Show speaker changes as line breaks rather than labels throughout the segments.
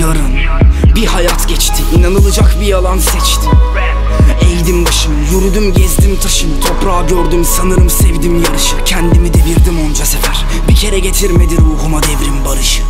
Yarın bir hayat geçti. İnanılacak bir yalan seçtim. Eğdim başımı, yürüdüm gezdim taşımı. Toprağı gördüm sanırım sevdim yarışı. Kendimi devirdim onca sefer. Bir kere getirmedi ruhuma devrim barışı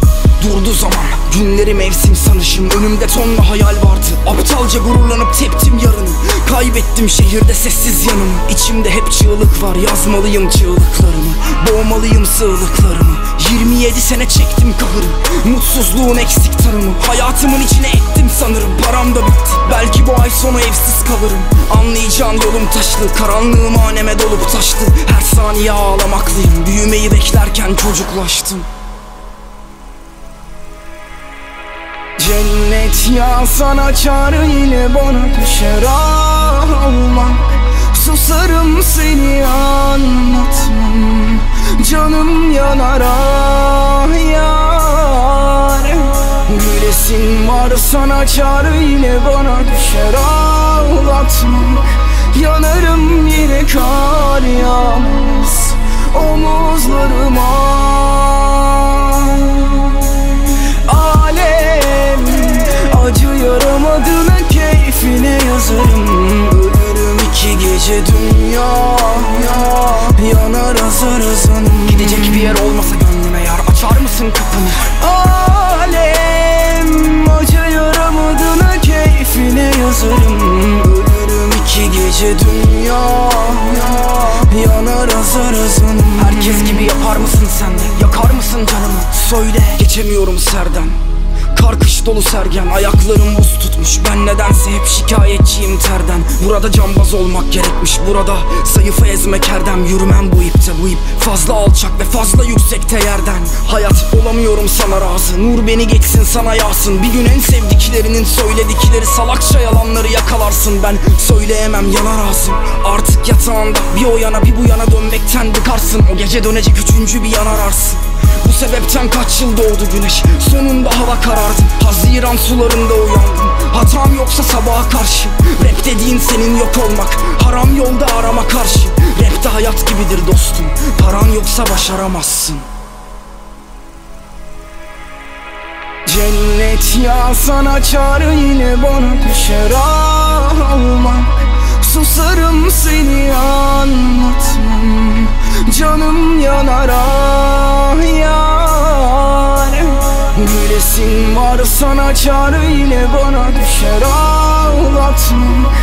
günleri mevsim sanışım. Önümde tonla hayal vardı. Aptalca gururlanıp teptim yarını. Kaybettim şehirde sessiz yanımı. İçimde hep çığlık var. Yazmalıyım çığlıklarımı. Boğmalıyım sığlıklarımı 27 sene çektim kahırı Mutsuzluğun eksik tarımı. Hayatımın içine ettim sanırım. Param da bitti. Belki bu ay sonu evsiz kalırım. Anlayacağın yolum taşlı Karanlığım haneme dolup taştı. Her saniye ağlamaklıyım. Büyümeyi beklerken çocuklaştım Cennet yağsan açar yine bana düşer ağlamak. Susarım seni anlatmam. Canım yanar ah yar. Gülesin varsan açar yine bana düşer ağlatmak. Yanarım yine kar yağmaz Kapını? Alem Acı yaramadığına keyfine yazarım Ölürüm iki gece dünya Yanar azar azanım Herkes gibi yapar mısın sen de? Yakar mısın canımı? Söyle Geçemiyorum serden Kar kış dolu sergen Ayaklarım buz tutmuş. Ben nedense hep şikayetçiyim terden? Burada cambaz olmak gerekmiş. Burada zayıfı ezmek erdem Yürümem bu ipte bu ip Fazla alçak ve fazla yüksekte yerden. Hayat olamıyorum sana razı. Nur beni geçsin sana yağsın Bir gün en sevdiklerinin söyledikleri Salakça yalanları yakalarsın. Ben söyleyemem yanar ağzım Artık yatağında bir o yana bir bu yana dönmekten bıkarsın. O gece dönecek üçüncü bir yanar arsın bu sebepten kaç yıl doğdu güneş? Sonunda sularında uyandım. Hatam yoksa sabaha karşı. Rap dediğin senin yok olmak. Haram yolda arama karşı. Rap de hayat gibidir dostum. Paran yoksa başaramazsın. Cennet yağsan açar yine bana düşer ağlamak Susarım seni anlatmam. Canım yanar ah Gülesin varsan açar yine bana düşer. Ağlatmak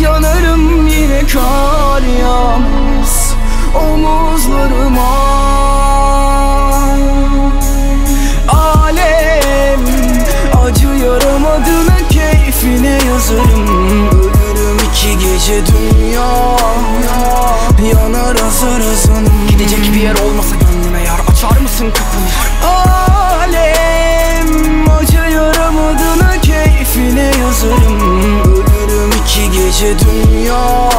Yanarım yine kar yağmaz. Omuzlarıma Alem Acı yaramadığına keyfine yazarım. Ölürüm iki gece dünya Yanar azar azanım. Gidecek bir yer olmasa gönlüme yar Açar mısın kapını? Alem gece dünya.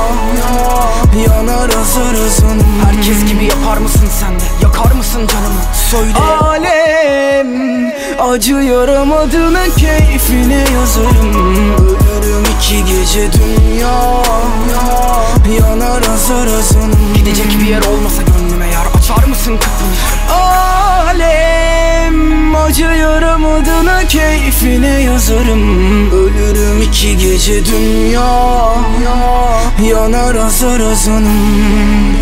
Yanar azanım Herkes gibi yapar mısın sen de? Yakar mısın canımı? Söyle. Alem Acı yaramadığına keyfine yazarım. Ölürüm iki gece dünya. Yanar azar azanım Gidecek bir yer olmasa gönlüme yar. Açar mısın kapını? Alem Acı yaramadığına keyfine yazarım. Ölürüm iki gece dünya Yanar azar azanım